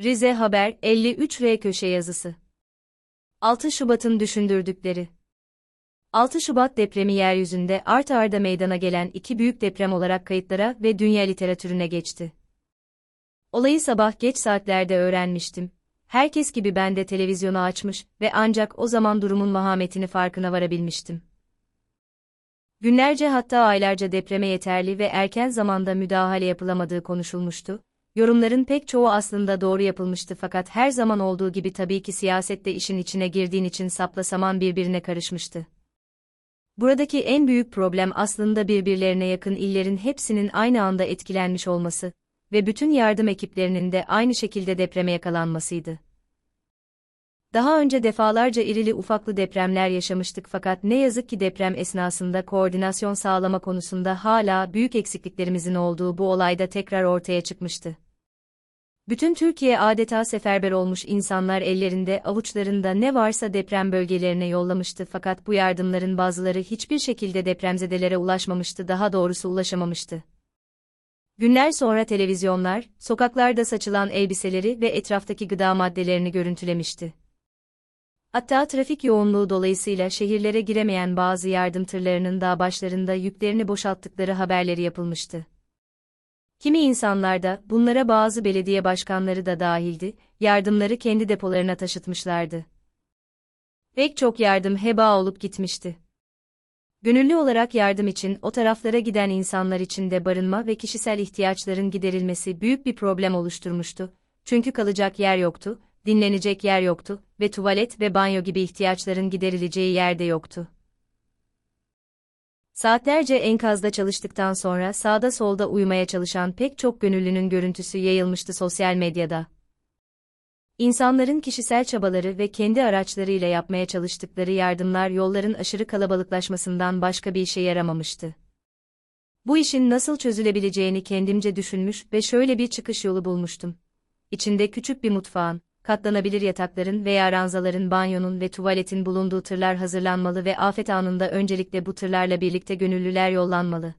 Rize Haber 53R köşe yazısı. 6 Şubat'ın düşündürdükleri. 6 Şubat depremi yeryüzünde art arda meydana gelen iki büyük deprem olarak kayıtlara ve dünya literatürüne geçti. Olayı sabah geç saatlerde öğrenmiştim. Herkes gibi ben de televizyonu açmış ve ancak o zaman durumun mahametini farkına varabilmiştim. Günlerce hatta aylarca depreme yeterli ve erken zamanda müdahale yapılamadığı konuşulmuştu. Yorumların pek çoğu aslında doğru yapılmıştı fakat her zaman olduğu gibi tabii ki siyasette işin içine girdiğin için sapla saman birbirine karışmıştı. Buradaki en büyük problem aslında birbirlerine yakın illerin hepsinin aynı anda etkilenmiş olması ve bütün yardım ekiplerinin de aynı şekilde depreme yakalanmasıydı. Daha önce defalarca irili ufaklı depremler yaşamıştık fakat ne yazık ki deprem esnasında koordinasyon sağlama konusunda hala büyük eksikliklerimizin olduğu bu olayda tekrar ortaya çıkmıştı. Bütün Türkiye adeta seferber olmuş insanlar ellerinde avuçlarında ne varsa deprem bölgelerine yollamıştı fakat bu yardımların bazıları hiçbir şekilde depremzedelere ulaşmamıştı daha doğrusu ulaşamamıştı. Günler sonra televizyonlar, sokaklarda saçılan elbiseleri ve etraftaki gıda maddelerini görüntülemişti. Hatta trafik yoğunluğu dolayısıyla şehirlere giremeyen bazı yardım tırlarının dağ başlarında yüklerini boşalttıkları haberleri yapılmıştı. Kimi insanlar da, bunlara bazı belediye başkanları da dahildi, yardımları kendi depolarına taşıtmışlardı. Pek çok yardım heba olup gitmişti. Gönüllü olarak yardım için o taraflara giden insanlar için de barınma ve kişisel ihtiyaçların giderilmesi büyük bir problem oluşturmuştu. Çünkü kalacak yer yoktu, dinlenecek yer yoktu ve tuvalet ve banyo gibi ihtiyaçların giderileceği yer de yoktu. Saatlerce enkazda çalıştıktan sonra sağda solda uyumaya çalışan pek çok gönüllünün görüntüsü yayılmıştı sosyal medyada. İnsanların kişisel çabaları ve kendi araçlarıyla yapmaya çalıştıkları yardımlar yolların aşırı kalabalıklaşmasından başka bir işe yaramamıştı. Bu işin nasıl çözülebileceğini kendimce düşünmüş ve şöyle bir çıkış yolu bulmuştum. İçinde küçük bir mutfağın, katlanabilir yatakların veya ranzaların banyonun ve tuvaletin bulunduğu tırlar hazırlanmalı ve afet anında öncelikle bu tırlarla birlikte gönüllüler yollanmalı.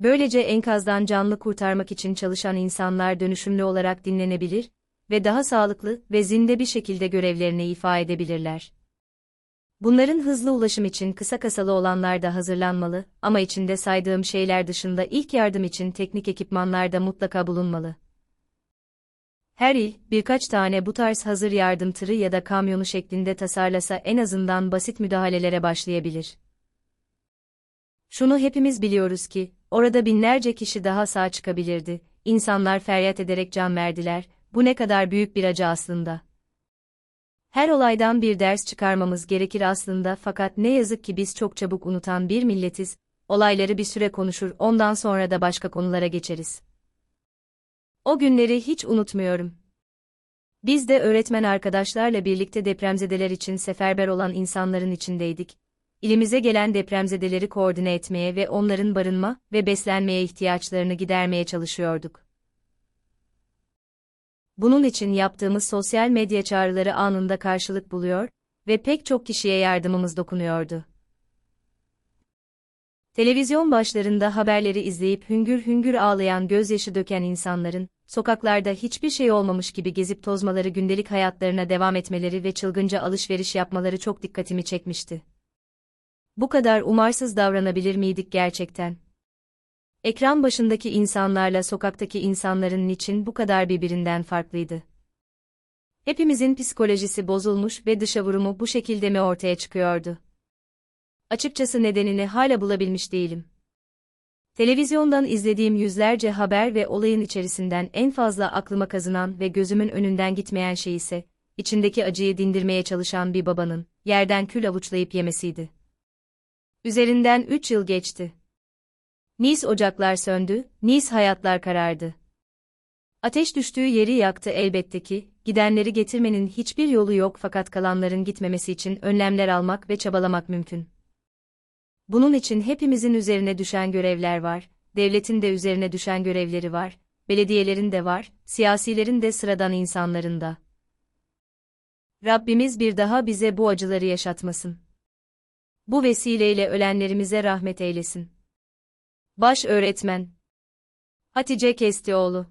Böylece enkazdan canlı kurtarmak için çalışan insanlar dönüşümlü olarak dinlenebilir ve daha sağlıklı ve zinde bir şekilde görevlerini ifa edebilirler. Bunların hızlı ulaşım için kısa kasalı olanlar da hazırlanmalı ama içinde saydığım şeyler dışında ilk yardım için teknik ekipmanlar da mutlaka bulunmalı. Her il, birkaç tane bu tarz hazır yardım tırı ya da kamyonu şeklinde tasarlasa en azından basit müdahalelere başlayabilir. Şunu hepimiz biliyoruz ki, orada binlerce kişi daha sağ çıkabilirdi, insanlar feryat ederek can verdiler, bu ne kadar büyük bir acı aslında. Her olaydan bir ders çıkarmamız gerekir aslında fakat ne yazık ki biz çok çabuk unutan bir milletiz, olayları bir süre konuşur ondan sonra da başka konulara geçeriz. O günleri hiç unutmuyorum. Biz de öğretmen arkadaşlarla birlikte depremzedeler için seferber olan insanların içindeydik. İlimize gelen depremzedeleri koordine etmeye ve onların barınma ve beslenmeye ihtiyaçlarını gidermeye çalışıyorduk. Bunun için yaptığımız sosyal medya çağrıları anında karşılık buluyor ve pek çok kişiye yardımımız dokunuyordu. Televizyon başlarında haberleri izleyip hüngür hüngür ağlayan gözyaşı döken insanların, sokaklarda hiçbir şey olmamış gibi gezip tozmaları gündelik hayatlarına devam etmeleri ve çılgınca alışveriş yapmaları çok dikkatimi çekmişti. Bu kadar umarsız davranabilir miydik gerçekten? Ekran başındaki insanlarla sokaktaki insanların niçin bu kadar birbirinden farklıydı? Hepimizin psikolojisi bozulmuş ve dışa vurumu bu şekilde mi ortaya çıkıyordu? Açıkçası nedenini hala bulabilmiş değilim. Televizyondan izlediğim yüzlerce haber ve olayın içerisinden en fazla aklıma kazınan ve gözümün önünden gitmeyen şey ise, içindeki acıyı dindirmeye çalışan bir babanın, yerden kül avuçlayıp yemesiydi. Üzerinden üç yıl geçti. Nis ocaklar söndü, Nis hayatlar karardı. Ateş düştüğü yeri yaktı elbette ki, gidenleri getirmenin hiçbir yolu yok fakat kalanların gitmemesi için önlemler almak ve çabalamak mümkün. Bunun için hepimizin üzerine düşen görevler var, devletin de üzerine düşen görevleri var, belediyelerin de var, siyasilerin de sıradan insanların da. Rabbimiz bir daha bize bu acıları yaşatmasın. Bu vesileyle ölenlerimize rahmet eylesin. Baş öğretmen Hatice Kestioğlu